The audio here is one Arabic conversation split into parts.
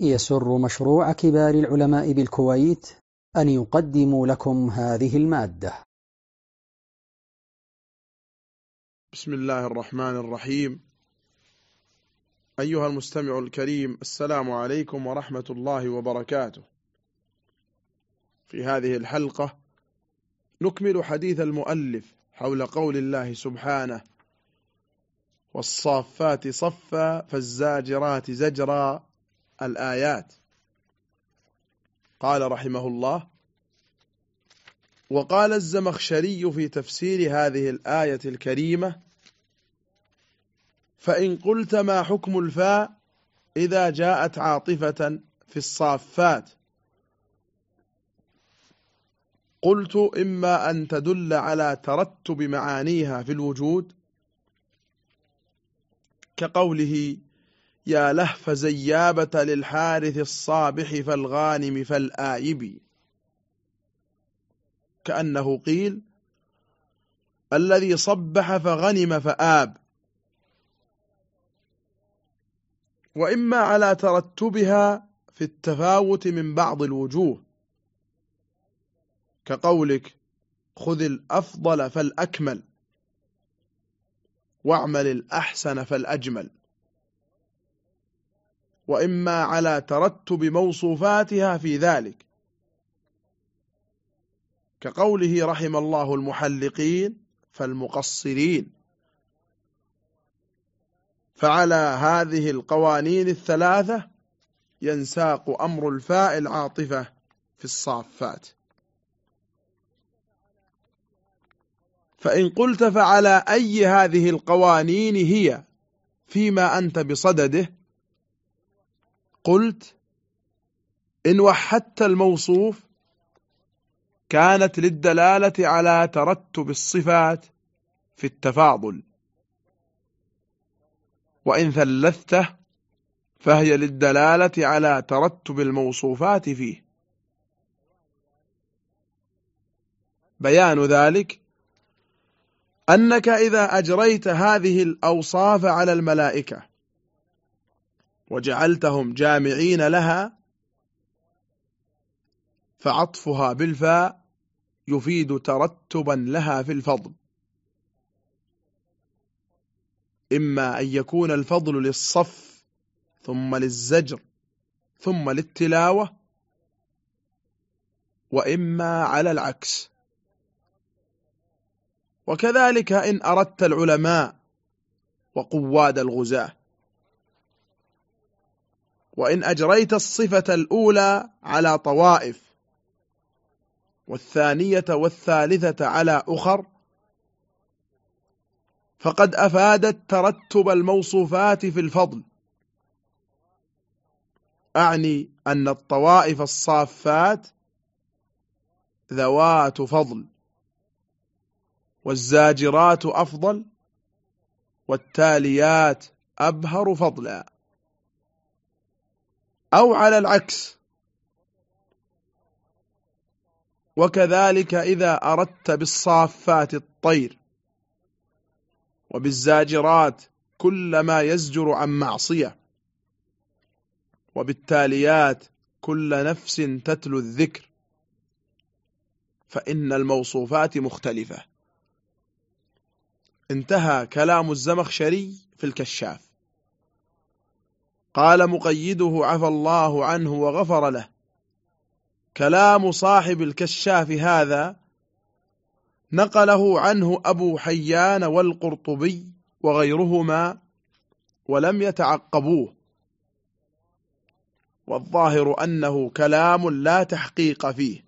يسر مشروع كبار العلماء بالكويت أن يقدم لكم هذه المادة. بسم الله الرحمن الرحيم. أيها المستمع الكريم السلام عليكم ورحمة الله وبركاته. في هذه الحلقة نكمل حديث المؤلف حول قول الله سبحانه والصافات صفا فالزاجرات زجرا الآيات. قال رحمه الله وقال الزمخشري في تفسير هذه الآية الكريمة فإن قلت ما حكم الفاء إذا جاءت عاطفة في الصافات. قلت إما أن تدل على ترتب معانيها في الوجود كقوله يا لهف زيابة للحارث الصابح فالغانم فالآيب. كأنه قيل الذي صبح فغنم فآب. وإما على ترتبها في التفاوت من بعض الوجوه. كقولك خذ الأفضل فالأكمل واعمل الأحسن فالأجمل. وإما على ترتب موصوفاتها في ذلك. كقوله رحم الله المحلقين فالمقصرين. فعلى هذه القوانين الثلاثة ينساق أمر الفاء العاطفة في الصافات. فإن قلت فعلى أي هذه القوانين هي فيما أنت بصدده قلت إن وحدت الموصوف كانت للدلالة على ترتب الصفات في التفاضل وإن ثلثته فهي للدلالة على ترتب الموصوفات فيه. بيان ذلك أنك إذا أجريت هذه الأوصاف على الملائكة وجعلتهم جامعين لها فعطفها بالفاء يفيد ترتبا لها في الفضل. إما أن يكون الفضل للصف ثم للزجر ثم للتلاوة وإما على العكس. وكذلك إن أردت العلماء وقواد الغزاة وإن أجريت الصفة الأولى على طوائف والثانية والثالثة على أخر فقد أفادت ترتب الموصوفات في الفضل. أعني أن الطوائف الصافات ذوات فضل والزاجرات أفضل والتاليات أبهر فضلا. أو على العكس. وكذلك إذا أردت بالصافات الطير وبالزاجرات كل ما يزجر عن معصية وبالتاليات كل نفس تتلو الذكر فإن الموصوفات مختلفة. انتهى كلام الزمخشري في الكشاف. قال مقيده عفى الله عنه وغفر له. كلام صاحب الكشاف هذا نقله عنه أبو حيان والقرطبي وغيرهما ولم يتعقبوه. والظاهر أنه كلام لا تحقيق فيه.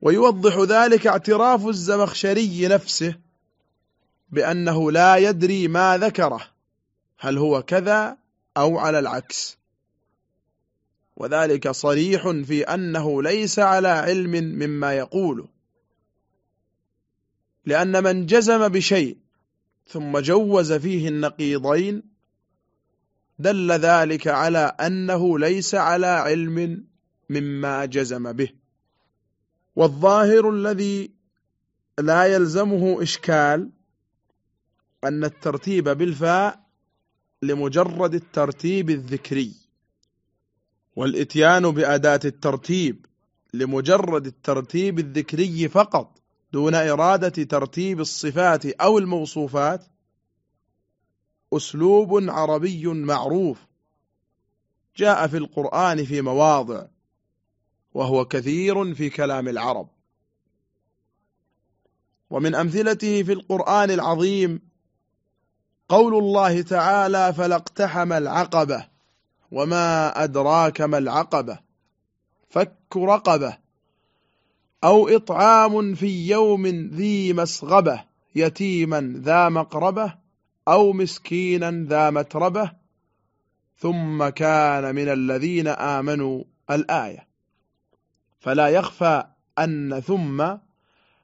ويوضح ذلك اعتراف الزمخشري نفسه بأنه لا يدري ما ذكره. هل هو كذا أو على العكس. وذلك صريح في أنه ليس على علم مما يقوله لأن من جزم بشيء ثم جوز فيه النقيضين دل ذلك على أنه ليس على علم مما جزم به. والظاهر الذي لا يلزمه إشكال أن الترتيب بالفاء لمجرد الترتيب الذكري والإتيان بأداة الترتيب لمجرد الترتيب الذكري فقط دون إرادة ترتيب الصفات أو الموصوفات أسلوب عربي معروف جاء في القرآن في مواضع وهو كثير في كلام العرب. ومن أمثلته في القرآن العظيم قول الله تعالى فلاقتحم العقبة وما أدراك ما العقبة فك رقبة أو إطعام في يوم ذي مسغبة يتيما ذا مقربة أو مسكينا ذا متربة ثم كان من الذين آمنوا الآية فلا يخفى أن ثم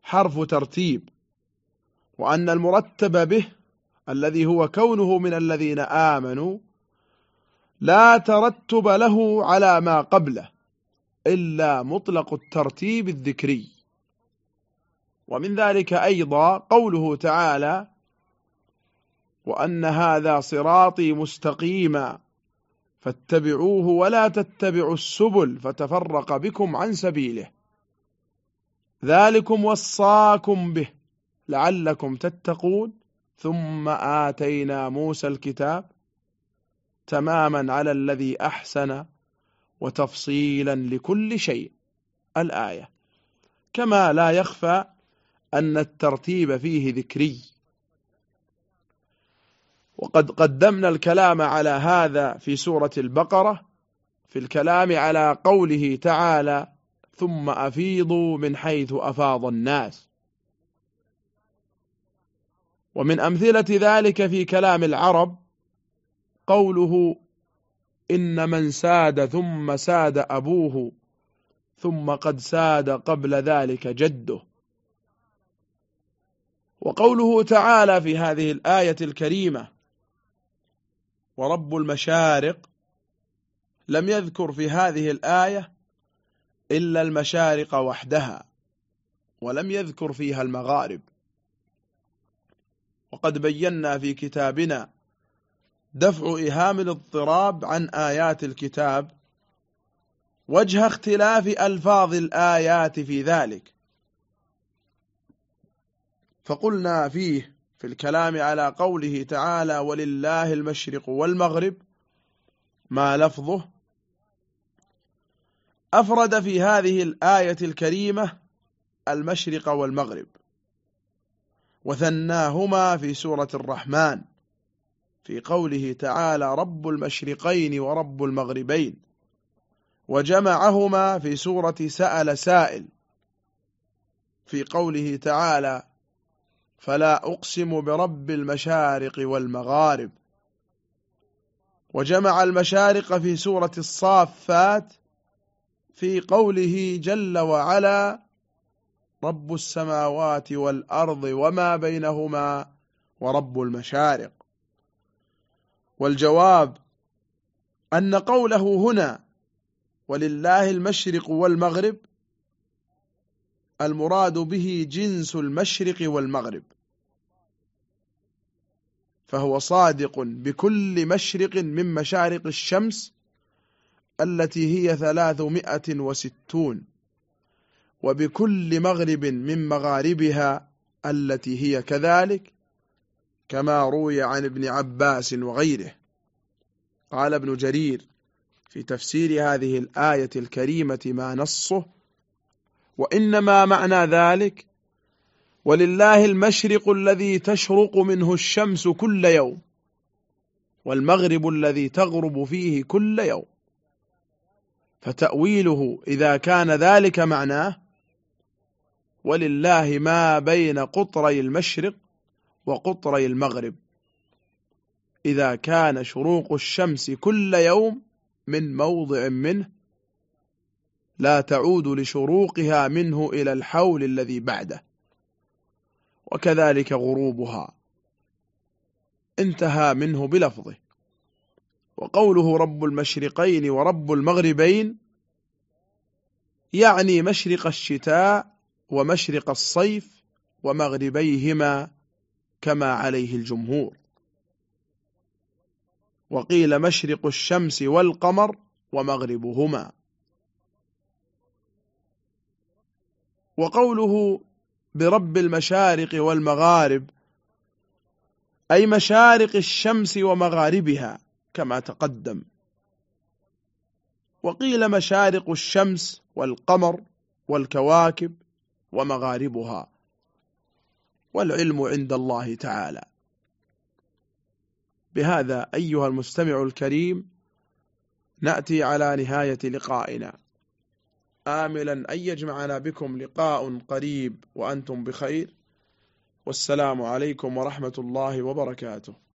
حرف ترتيب وأن المرتب به الذي هو كونه من الذين آمنوا لا ترتب له على ما قبله إلا مطلق الترتيب الذكري. ومن ذلك أيضا قوله تعالى وأن هذا صراطي مستقيما فاتبعوه ولا تتبعوا السبل فتفرق بكم عن سبيله. ذلكم وصاكم به لعلكم تتقون. ثم آتينا موسى الكتاب تماما على الذي أحسن وتفصيلا لكل شيء. الآية كما لا يخفى أن الترتيب فيه ذكري. وقد قدمنا الكلام على هذا في سورة البقرة في الكلام على قوله تعالى ثم أفيضوا من حيث أفاض الناس. ومن أمثلة ذلك في كلام العرب قوله إن من ساد ثم ساد أبوه ثم قد ساد قبل ذلك جده. وقوله تعالى في هذه الآية الكريمة ورب المشارق لم يذكر في هذه الآية إلا المشارق وحدها ولم يذكر فيها المغارب. وقد بينا في كتابنا دفع إهام الاضطراب عن آيات الكتاب وجه اختلاف ألفاظ الآيات في ذلك. فقلنا فيه في الكلام على قوله تعالى ولله المشرق والمغرب ما لفظه. أفرد في هذه الآية الكريمة المشرق والمغرب وثناهما في سورة الرحمن في قوله تعالى رب المشرقين ورب المغربين وجمعهما في سورة سأل سائل في قوله تعالى فلا أقسم برب المشارق والمغارب. وجمع المشارق في سورة الصافات في قوله جل وعلا رب السماوات والأرض وما بينهما ورب المشارق. والجواب أن قوله هنا ولله المشرق والمغرب المراد به جنس المشرق والمغرب. فهو صادق بكل مشرق من مشارق الشمس التي هي ثلاثمائة وستون. وبكل مغرب من مغاربها التي هي كذلك كما روي عن ابن عباس وغيره. قال ابن جرير في تفسير هذه الآية الكريمة ما نصه وإنما معنى ذلك ولله المشرق الذي تشرق منه الشمس كل يوم والمغرب الذي تغرب فيه كل يوم. فتأويله إذا كان ذلك معناه ولله ما بين قطري المشرق وقطري المغرب. إذا كان شروق الشمس كل يوم من موضع منه لا تعود لشروقها منه إلى الحول الذي بعده. وكذلك غروبها انتهى منه بلفظه. وقوله رب المشرقين ورب المغربين يعني مشرق الشتاء ومشرق الصيف ومغربيهما كما عليه الجمهور. وقيل مشرق الشمس والقمر ومغربهما. وقوله برب المشارق والمغارب أي مشارق الشمس ومغاربها كما تقدم. وقيل مشارق الشمس والقمر والكواكب ومغاربها. والعلم عند الله تعالى. بهذا أيها المستمع الكريم نأتي على نهاية لقائنا. آملا أن يجمعنا بكم لقاء قريب وأنتم بخير. والسلام عليكم ورحمة الله وبركاته.